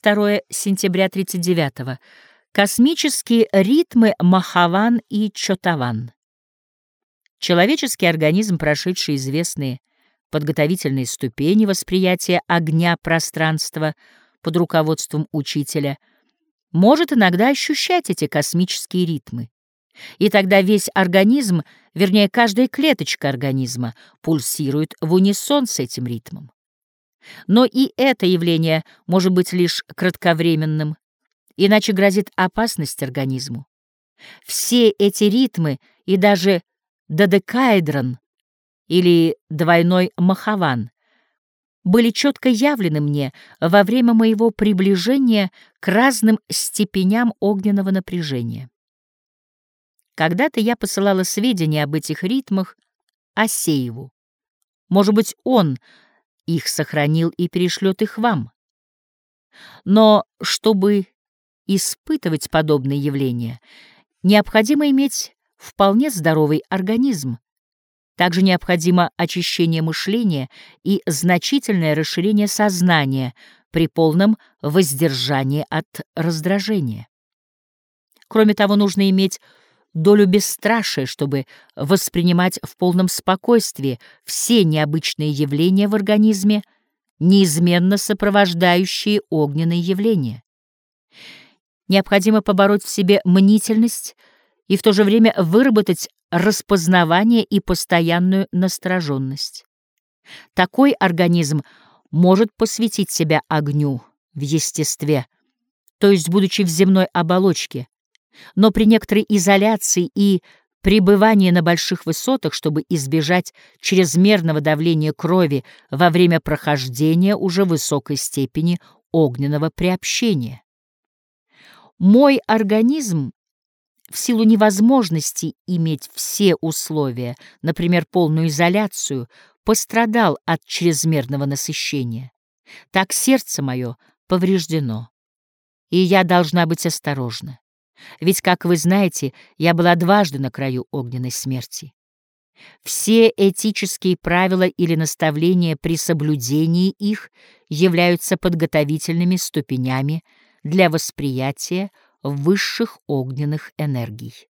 2 сентября 39 -го. Космические ритмы Махаван и Чотаван. Человеческий организм, прошедший известные подготовительные ступени восприятия огня пространства под руководством учителя, может иногда ощущать эти космические ритмы. И тогда весь организм, вернее, каждая клеточка организма, пульсирует в унисон с этим ритмом. Но и это явление может быть лишь кратковременным, иначе грозит опасность организму. Все эти ритмы и даже додекаэдрон или двойной махаван были четко явлены мне во время моего приближения к разным степеням огненного напряжения. Когда-то я посылала сведения об этих ритмах Асееву. Может быть, он их сохранил и перешлет их вам. Но чтобы испытывать подобные явления, необходимо иметь вполне здоровый организм. Также необходимо очищение мышления и значительное расширение сознания при полном воздержании от раздражения. Кроме того, нужно иметь долю бесстрашия, чтобы воспринимать в полном спокойствии все необычные явления в организме, неизменно сопровождающие огненные явления. Необходимо побороть в себе мнительность и в то же время выработать распознавание и постоянную настороженность. Такой организм может посвятить себя огню в естестве, то есть будучи в земной оболочке, но при некоторой изоляции и пребывании на больших высотах, чтобы избежать чрезмерного давления крови во время прохождения уже высокой степени огненного приобщения. Мой организм в силу невозможности иметь все условия, например, полную изоляцию, пострадал от чрезмерного насыщения. Так сердце мое повреждено, и я должна быть осторожна. Ведь, как вы знаете, я была дважды на краю огненной смерти. Все этические правила или наставления при соблюдении их являются подготовительными ступенями для восприятия высших огненных энергий.